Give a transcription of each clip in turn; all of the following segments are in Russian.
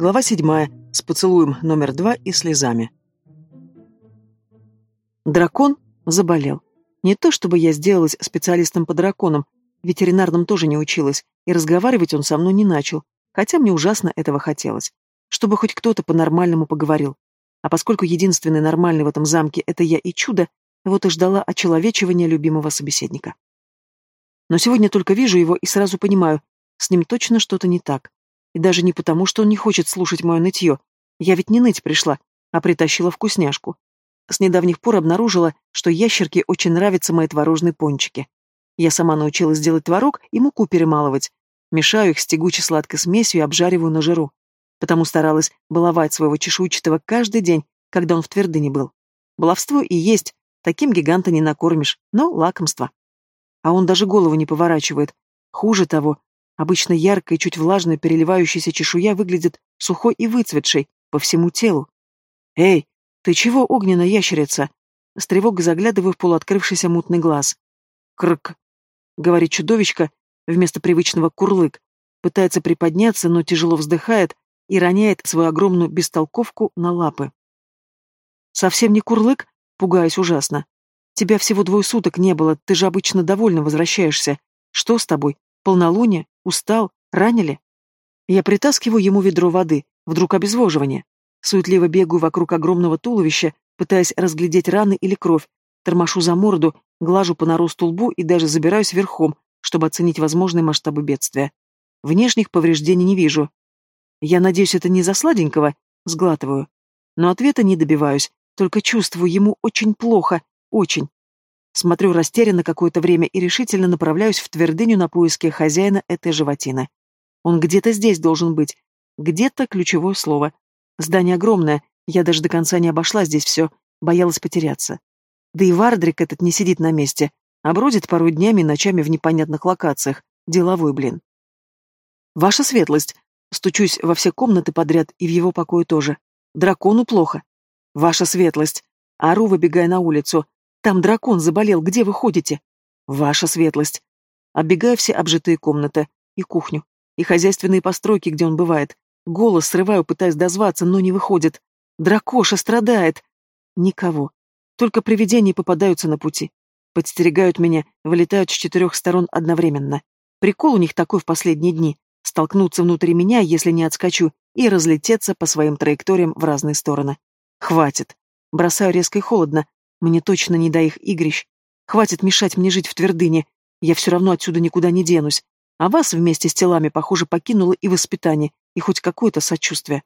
Глава седьмая. С поцелуем номер два и слезами. Дракон заболел. Не то чтобы я сделалась специалистом по драконам, ветеринарным тоже не училась, и разговаривать он со мной не начал, хотя мне ужасно этого хотелось. Чтобы хоть кто-то по-нормальному поговорил. А поскольку единственный нормальный в этом замке — это я и чудо, вот и ждала очеловечивания любимого собеседника. Но сегодня только вижу его и сразу понимаю, с ним точно что-то не так. И даже не потому, что он не хочет слушать мое нытье. Я ведь не ныть пришла, а притащила вкусняшку. С недавних пор обнаружила, что ящерке очень нравятся мои творожные пончики. Я сама научилась делать творог и муку перемалывать. Мешаю их с тягучей сладкой смесью и обжариваю на жиру. Потому старалась баловать своего чешуйчатого каждый день, когда он в твердыне был. Баловство и есть, таким гиганта не накормишь, но лакомство. А он даже голову не поворачивает. Хуже того, Обычно яркая, чуть влажная, переливающаяся чешуя выглядит сухой и выцветшей по всему телу. «Эй, ты чего, огненная ящерица?» С тревогой заглядываю в полуоткрывшийся мутный глаз. «Крк!» — говорит чудовищко вместо привычного «курлык». Пытается приподняться, но тяжело вздыхает и роняет свою огромную бестолковку на лапы. «Совсем не курлык?» — пугаюсь ужасно. «Тебя всего двое суток не было, ты же обычно довольно возвращаешься. Что с тобой? Полнолуние? Устал? Ранили? Я притаскиваю ему ведро воды, вдруг обезвоживание. Суетливо бегаю вокруг огромного туловища, пытаясь разглядеть раны или кровь, тормошу за морду, глажу по наросту лбу и даже забираюсь верхом, чтобы оценить возможные масштабы бедствия. Внешних повреждений не вижу. Я надеюсь, это не за сладенького, сглатываю. Но ответа не добиваюсь, только чувствую ему очень плохо, очень. Смотрю растерянно какое-то время и решительно направляюсь в твердыню на поиски хозяина этой животины. Он где-то здесь должен быть. Где-то ключевое слово. Здание огромное, я даже до конца не обошла здесь все, боялась потеряться. Да и Вардрик этот не сидит на месте, а бродит порой днями и ночами в непонятных локациях. Деловой, блин. Ваша светлость. Стучусь во все комнаты подряд и в его покое тоже. Дракону плохо. Ваша светлость. Ору, выбегая на улицу. Там дракон заболел, где вы ходите? Ваша светлость. Оббегаю все обжитые комнаты, и кухню, и хозяйственные постройки, где он бывает. Голос срываю, пытаясь дозваться, но не выходит. Дракоша страдает. Никого. Только привидения попадаются на пути. Подстерегают меня, вылетают с четырех сторон одновременно. Прикол у них такой в последние дни. Столкнуться внутри меня, если не отскочу, и разлететься по своим траекториям в разные стороны. Хватит. Бросаю резко и холодно, мне точно не до их игрищ. Хватит мешать мне жить в твердыне. Я все равно отсюда никуда не денусь. А вас вместе с телами, похоже, покинуло и воспитание, и хоть какое-то сочувствие.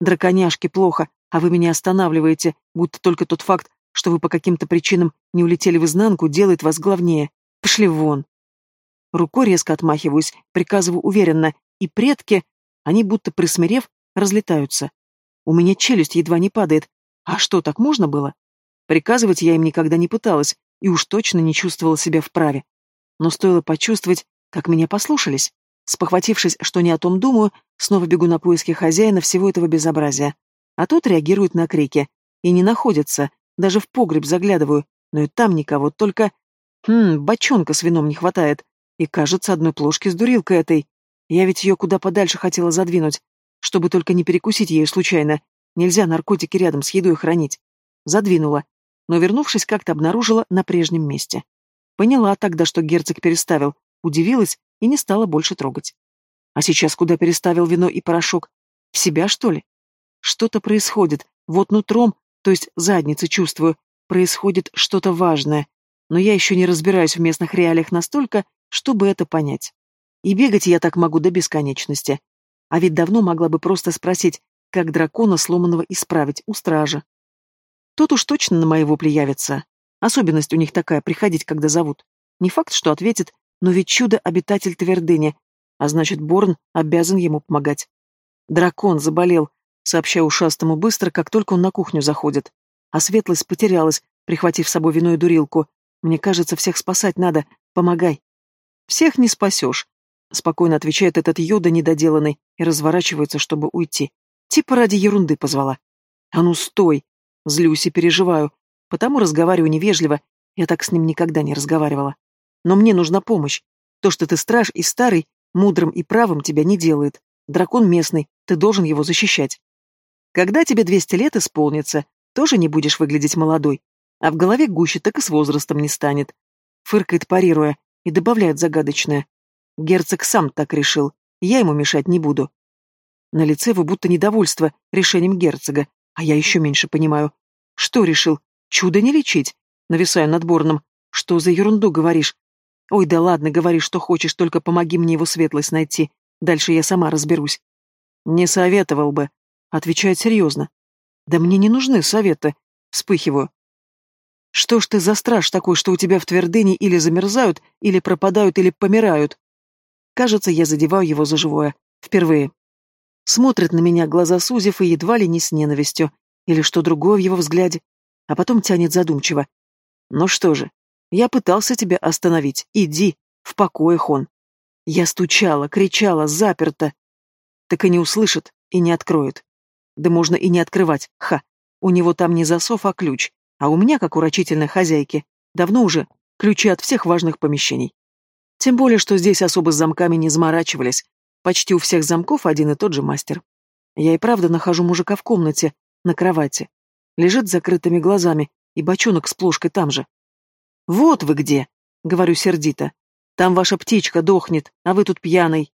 Драконяшки, плохо, а вы меня останавливаете, будто только тот факт, что вы по каким-то причинам не улетели в изнанку, делает вас главнее. Пошли вон. Рукой резко отмахиваюсь, приказываю уверенно, и предки, они будто присмирев, разлетаются. У меня челюсть едва не падает. А что, так можно было? Приказывать я им никогда не пыталась и уж точно не чувствовала себя вправе. Но стоило почувствовать, как меня послушались. Спохватившись, что не о том думаю, снова бегу на поиски хозяина всего этого безобразия. А тот реагирует на крики. И не находится. Даже в погреб заглядываю. Но и там никого, только... Хм, бочонка с вином не хватает. И, кажется, одной плошки с дурилкой этой. Я ведь ее куда подальше хотела задвинуть, чтобы только не перекусить ею случайно. Нельзя наркотики рядом с едой хранить. Задвинула но, вернувшись, как-то обнаружила на прежнем месте. Поняла тогда, что герцог переставил, удивилась и не стала больше трогать. А сейчас куда переставил вино и порошок? В себя, что ли? Что-то происходит, вот нутром, то есть задницей чувствую, происходит что-то важное, но я еще не разбираюсь в местных реалиях настолько, чтобы это понять. И бегать я так могу до бесконечности. А ведь давно могла бы просто спросить, как дракона сломанного исправить у стража. Тот уж точно на мои вопли. Особенность у них такая — приходить, когда зовут. Не факт, что ответит, но ведь чудо — обитатель твердыни, а значит, Борн обязан ему помогать. Дракон заболел, сообщаю ушастому быстро, как только он на кухню заходит. А светлость потерялась, прихватив с собой вино и дурилку. Мне кажется, всех спасать надо. Помогай. Всех не спасешь, спокойно отвечает этот Йода недоделанный и разворачивается, чтобы уйти. Типа ради ерунды позвала. А ну стой! Злюсь и переживаю, потому разговариваю невежливо, я так с ним никогда не разговаривала. Но мне нужна помощь. То, что ты страж и старый, мудрым и правым тебя не делает. Дракон местный, ты должен его защищать. Когда тебе 200 лет исполнится, тоже не будешь выглядеть молодой. А в голове гуще так и с возрастом не станет. Фыркает, парируя, и добавляет загадочное. Герцог сам так решил, я ему мешать не буду. На лице вы будто недовольство решением герцога, а я еще меньше понимаю. Что решил? Чудо не лечить? Нависаю над Борном. Что за ерунду говоришь? Ой, да ладно, говори, что хочешь, только помоги мне его светлость найти. Дальше я сама разберусь. Не советовал бы. Отвечает серьезно. Да мне не нужны советы. Вспыхиваю. Что ж ты за страж такой, что у тебя в твердыне или замерзают, или пропадают, или помирают? Кажется, я задеваю его за живое. Впервые. Смотрит на меня, глаза сузив и едва ли не с ненавистью. Или что другое в его взгляде. А потом тянет задумчиво. Ну что же, я пытался тебя остановить. Иди, в покоях он. Я стучала, кричала, заперта. Так и не услышит, и не откроет. Да можно и не открывать, ха. У него там не засов, а ключ. А у меня, как у рачительной хозяйки, давно уже ключи от всех важных помещений. Тем более, что здесь особо с замками не заморачивались. Почти у всех замков один и тот же мастер. Я и правда нахожу мужика в комнате, на кровати. Лежит с закрытыми глазами, и бочонок с плошкой там же. «Вот вы где!» — говорю сердито. «Там ваша птичка дохнет, а вы тут пьяный».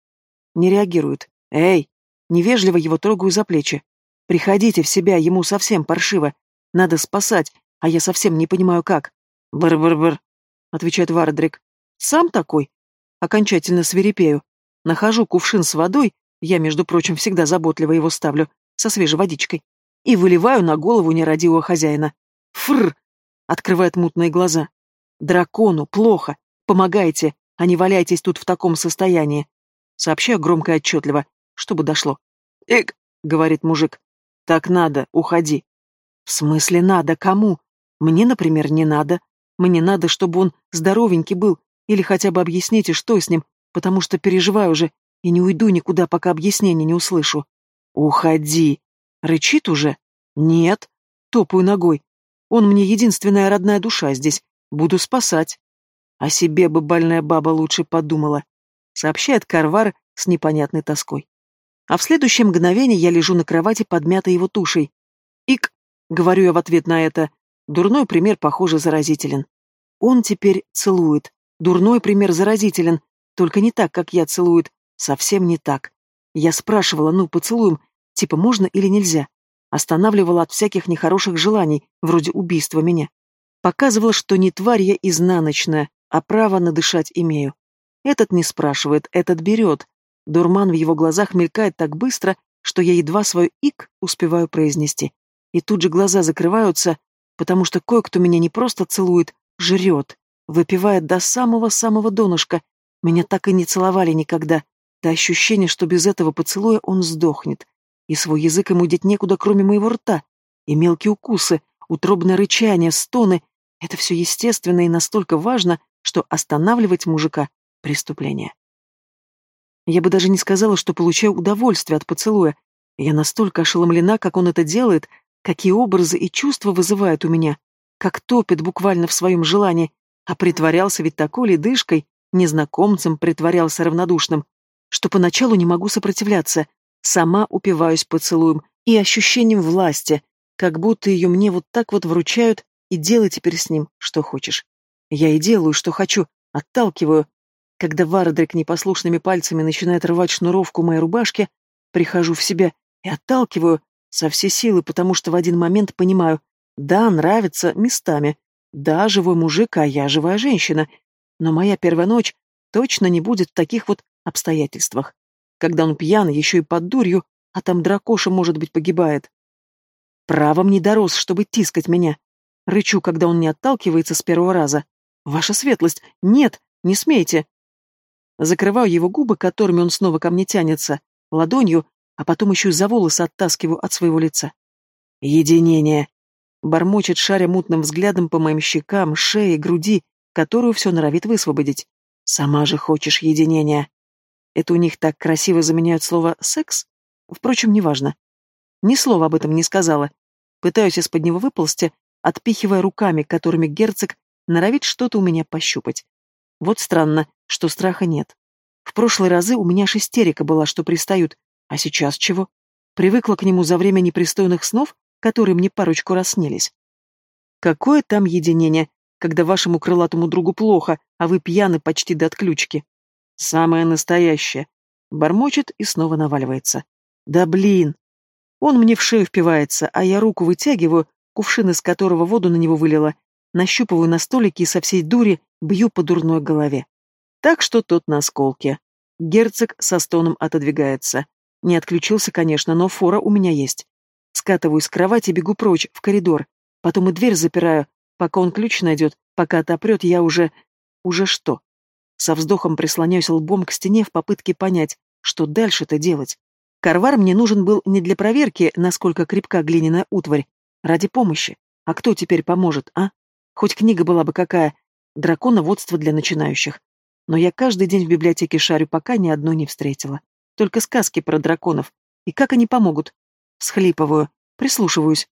Не реагирует. «Эй!» Невежливо его трогаю за плечи. «Приходите в себя, ему совсем паршиво. Надо спасать, а я совсем не понимаю, как. «Бр-бр-бр», — отвечает Вардрик. «Сам такой?» Окончательно свирепею. Нахожу кувшин с водой, я, между прочим, всегда заботливо его ставлю, со свежей водичкой, и выливаю на голову нерадивого хозяина. «Фрр!» — открывает мутные глаза. «Дракону плохо. Помогайте, а не валяйтесь тут в таком состоянии». Сообщаю громко и отчетливо, чтобы дошло. «Эк!» — говорит мужик. «Так надо, уходи». «В смысле надо? Кому?» Мне, например, не надо. Мне надо, чтобы он здоровенький был, или хотя бы объясните, что с ним, потому что переживаю уже и не уйду никуда, пока объяснения не услышу. Уходи. Рычит уже? Нет. Топаю ногой. Он мне единственная родная душа здесь. Буду спасать. О себе бы больная баба лучше подумала. Сообщает Карвар с непонятной тоской. А в следующее мгновение я лежу на кровати, подмятой его тушей. «Ик!» — говорю я в ответ на это. Дурной пример, похоже, заразителен. Он теперь целует. Дурной пример заразителен. Только не так, как я целует. Совсем не так. Я спрашивала, ну, поцелуем, типа можно или нельзя. Останавливала от всяких нехороших желаний, вроде убийства меня. Показывала, что не тварь я изнаночная, а право надышать имею. Этот не спрашивает, этот берет. Дурман в его глазах мелькает так быстро, что я едва свой «ик» успеваю произнести. И тут же глаза закрываются, потому что кое-кто меня не просто целует, жрет, выпивает до самого-самого донышка. Меня так и не целовали никогда. Да ощущение, что без этого поцелуя он сдохнет. И свой язык ему деть некуда, кроме моего рта. И мелкие укусы, утробное рычание, стоны — это все естественно и настолько важно, что останавливать мужика — преступление. Я бы даже не сказала, что получаю удовольствие от поцелуя. Я настолько ошеломлена, как он это делает, Какие образы и чувства вызывает у меня, как топит буквально в своем желании, а притворялся ведь такой ледышкой, незнакомцем притворялся равнодушным, что поначалу не могу сопротивляться, сама упиваюсь поцелуем и ощущением власти, как будто ее мне вот так вот вручают, и делай теперь с ним, что хочешь. Я и делаю, что хочу, отталкиваю. Когда Вардрик непослушными пальцами начинает рвать шнуровку моей рубашки, прихожу в себя и отталкиваю, со всей силы, потому что в один момент понимаю, да, нравится местами, да, живой мужик, а я живая женщина, но моя первая ночь точно не будет в таких вот обстоятельствах, когда он пьян, еще и под дурью, а там дракоша, может быть, погибает. Правом не дорос, чтобы тискать меня. Рычу, когда он не отталкивается с первого раза. Ваша светлость, нет, не смейте. Закрываю его губы, которыми он снова ко мне тянется, ладонью, а потом еще и за волосы оттаскиваю от своего лица. Единение. Бормочет, шаря мутным взглядом по моим щекам, шее, груди, которую все норовит высвободить. Сама же хочешь единения. Это у них так красиво заменяют слово «секс»? Впрочем, неважно. Ни слова об этом не сказала. Пытаюсь из-под него выползти, отпихивая руками, которыми герцог норовит что-то у меня пощупать. Вот странно, что страха нет. В прошлые разы у меня аж истерика была, что пристают. А сейчас чего? Привыкла к нему за время непристойных снов, которые мне парочку раз снились. Какое там единение, когда вашему крылатому другу плохо, а вы пьяны почти до отключки. Самое настоящее. Бормочет и снова наваливается. Да блин! Он мне в шею впивается, а я руку вытягиваю, кувшин из которого воду на него вылила, нащупываю на столике и со всей дури бью по дурной голове. Так что тот на осколке. Герцог со стоном отодвигается. Не отключился, конечно, но фора у меня есть. Скатываюсь с кровати, бегу прочь, в коридор. Потом и дверь запираю. Пока он ключ найдет, пока отопрет, я уже... Уже что? Со вздохом прислоняюсь лбом к стене в попытке понять, что дальше-то делать. Карвар мне нужен был не для проверки, насколько крепка глиняная утварь, ради помощи. А кто теперь поможет, а? Хоть книга была бы какая. Драконоводство для начинающих. Но я каждый день в библиотеке шарю, пока ни одной не встретила. Только сказки про драконов. И как они помогут? Схлипываю, прислушиваюсь.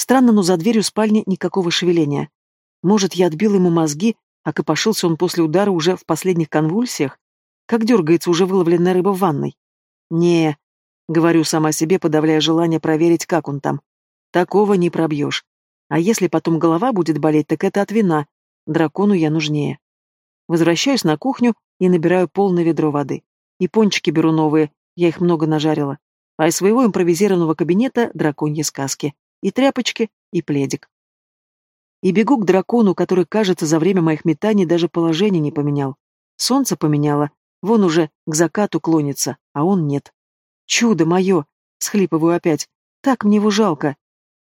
Странно, но за дверью спальни никакого шевеления. Может, я отбил ему мозги, а копошился он после удара уже в последних конвульсиях? Как дергается уже выловленная рыба в ванной? не говорю сама себе, подавляя желание проверить, как он там. Такого не пробьешь. А если потом голова будет болеть, так это от вина. Дракону я нужнее. Возвращаюсь на кухню и набираю полное ведро воды. И пончики беру новые, я их много нажарила. А из своего импровизированного кабинета драконьи сказки. И тряпочки, и пледик. И бегу к дракону, который, кажется, за время моих метаний даже положение не поменял. Солнце поменяло, вон уже к закату клонится, а он нет. Чудо мое! Схлипываю опять. Так мне его жалко.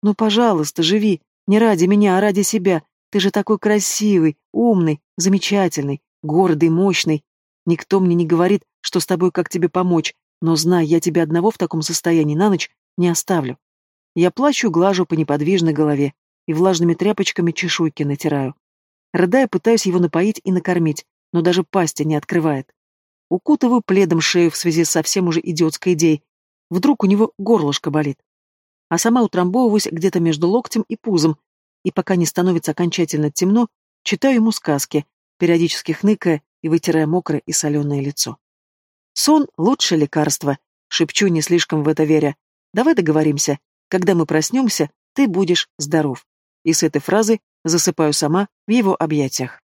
Ну, пожалуйста, живи. Не ради меня, а ради себя. Ты же такой красивый, умный, замечательный, гордый, мощный. Никто мне не говорит, что с тобой как тебе помочь, но знай, я тебя одного в таком состоянии на ночь не оставлю. Я плачу, глажу по неподвижной голове и влажными тряпочками чешуйки натираю. Рыдая, пытаюсь его напоить и накормить, но даже пасти не открывает. Укутываю пледом шею в связи с совсем уже идиотской идеей. Вдруг у него горлышко болит. А сама утрамбовываюсь где-то между локтем и пузом, и пока не становится окончательно темно, читаю ему сказки, периодически хныкая и вытирая мокрое и соленое лицо. «Сон — лучшее лекарство», — шепчу, не слишком в это веря. «Давай договоримся. Когда мы проснемся, ты будешь здоров». И с этой фразы засыпаю сама в его объятиях.